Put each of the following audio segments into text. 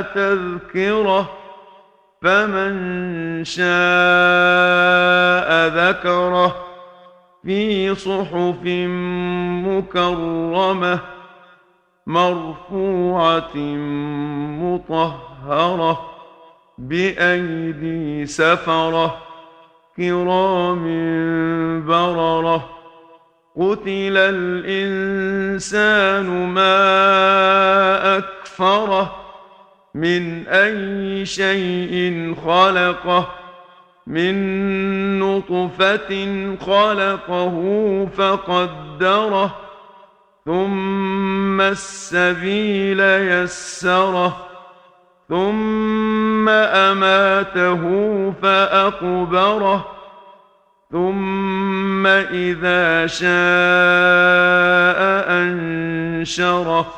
تذكرة فمن شاء ذكره في صحف مكرمة مرفوعة مطهرة بأيدي سفرة كرام بررة قتل الإنسان ما أكفره من أي شيء خلقه من نطفة خلقه فقدره ثم السبيل يسره ثم أماته فأقبره ثم إذا شاء أنشره.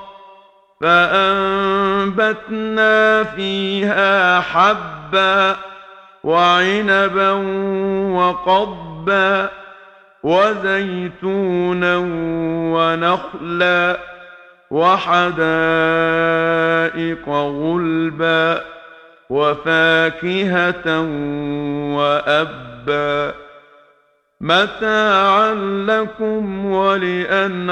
فأنبتنا فيها حبا وعنبا وقضبا وزيتونا ونخلا وحدائق غلبا وفاكهة وأبا متاعا لكم ولأنعامكم